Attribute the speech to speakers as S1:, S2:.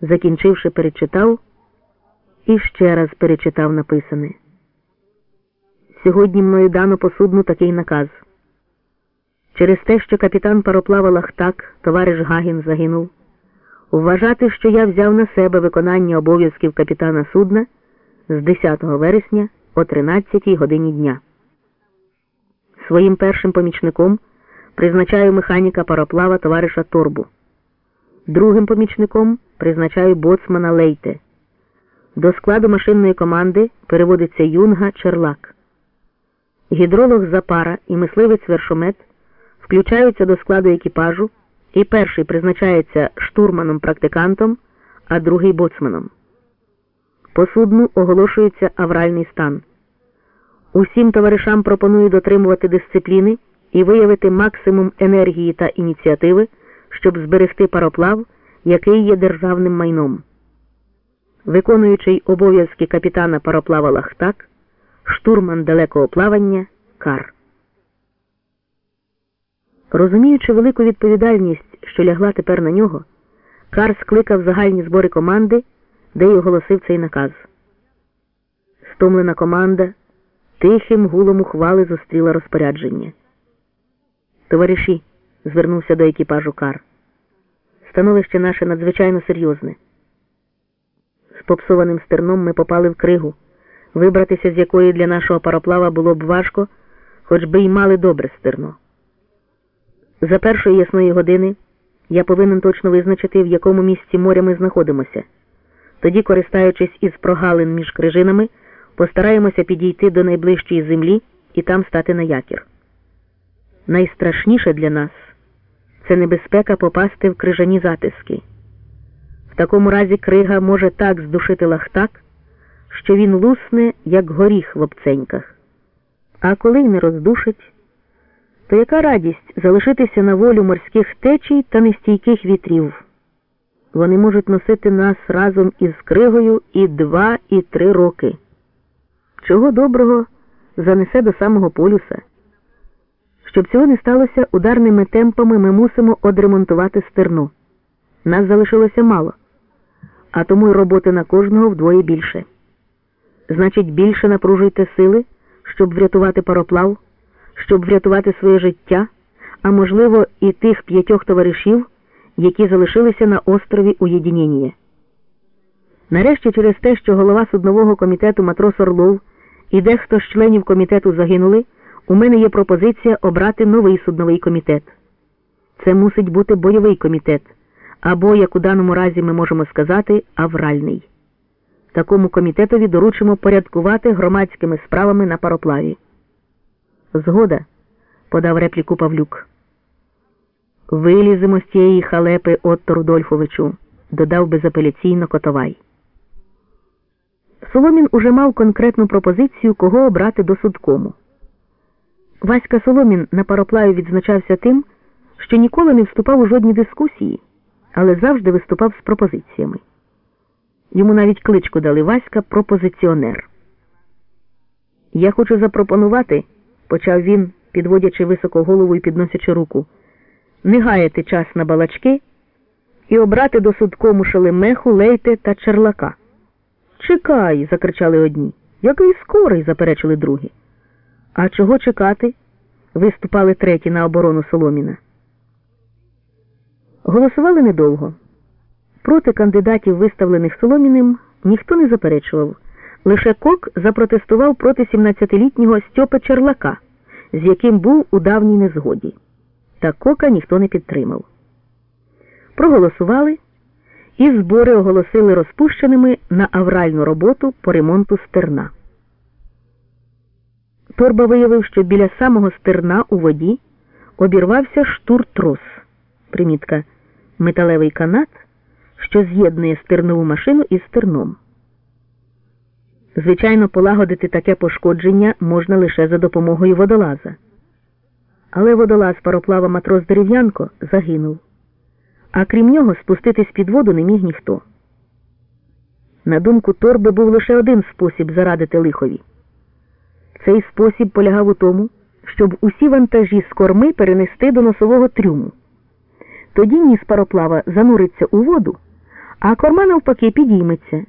S1: Закінчивши, перечитав і ще раз перечитав написане. Сьогодні мною дано по судну такий наказ. Через те, що капітан пароплава Лахтак, товариш Гагін, загинув, вважати, що я взяв на себе виконання обов'язків капітана судна з 10 вересня о 13 годині дня. Своїм першим помічником призначаю механіка пароплава товариша Торбу. Другим помічником призначаю боцмана Лейте. До складу машинної команди переводиться юнга Черлак. Гідролог Запара і мисливець Вершомет включаються до складу екіпажу, і перший призначається штурманом-практикантом, а другий боцманом. По судну оголошується авральний стан. Усім товаришам пропоную дотримувати дисципліни і виявити максимум енергії та ініціативи, щоб зберегти пароплав, який є державним майном. Виконуючий обов'язки капітана пароплава Лахтак, штурман далекого плавання Кар. Розуміючи велику відповідальність, що лягла тепер на нього, Кар скликав загальні збори команди, де й оголосив цей наказ. Стомлена команда тихим гулом ухвали зустріла розпорядження. Товариші, звернувся до екіпажу Кар. Становище наше надзвичайно серйозне. З попсованим стерном ми попали в кригу, вибратися з якої для нашого пароплава було б важко, хоч би й мали добре стерно. За першої ясної години я повинен точно визначити, в якому місці моря ми знаходимося. Тоді, користаючись із прогалин між крижинами, постараємося підійти до найближчої землі і там стати на якір. Найстрашніше для нас це небезпека попасти в крижані затиски. В такому разі крига може так здушити лахтак, що він лусне, як горіх в обценьках. А коли й не роздушить, то яка радість залишитися на волю морських течій та нестійких вітрів? Вони можуть носити нас разом із кригою і два, і три роки. Чого доброго занесе до самого полюса? Щоб цього не сталося, ударними темпами ми мусимо одремонтувати стерну. Нас залишилося мало, а тому й роботи на кожного вдвоє більше. Значить, більше напружуйте сили, щоб врятувати пароплав, щоб врятувати своє життя, а можливо, і тих п'ятьох товаришів, які залишилися на острові Уєдінєнія. Нарешті, через те, що голова суднового комітету матрос Орлов і дехто з членів комітету загинули, у мене є пропозиція обрати новий судновий комітет. Це мусить бути бойовий комітет, або, як у даному разі ми можемо сказати, авральний. Такому комітетові доручимо порядкувати громадськими справами на пароплаві. Згода, подав репліку Павлюк. Виліземо з тієї халепи Отто Рудольфовичу, додав безапеляційно Котовай. Соломін уже мав конкретну пропозицію, кого обрати до судкому. Васька Соломін на пароплаві відзначався тим, що ніколи не вступав у жодні дискусії, але завжди виступав з пропозиціями. Йому навіть кличку дали Васька пропозиціонер. Я хочу запропонувати, почав він, підводячи високо голову і підносячи руку, не гаяти час на балачки і обрати до судкому шелемеху, лейте та черлака. Чекай, закричали одні. Який скорий, заперечили другі. А чого чекати? виступали треті на оборону Соломіна. Голосували недовго. Проти кандидатів, виставлених Соломіним, ніхто не заперечував. Лише Кок запротестував проти 17-літнього Стьопа Черлака, з яким був у давній незгоді. Та Кока ніхто не підтримав. Проголосували і збори оголосили розпущеними на авральну роботу по ремонту стерна. Торба виявив, що біля самого стерна у воді обірвався штуртрос, примітка металевий канат, що з'єднує стернову машину із стерном. Звичайно, полагодити таке пошкодження можна лише за допомогою водолаза. Але водолаз пароплава матрос Дерев'янко загинув, а крім нього спуститись під воду не міг ніхто. На думку торби був лише один спосіб зарадити лихові. Цей спосіб полягав у тому, щоб усі вантажі з корми перенести до носового трюму. Тоді ніс пароплава зануриться у воду, а корма навпаки підійметься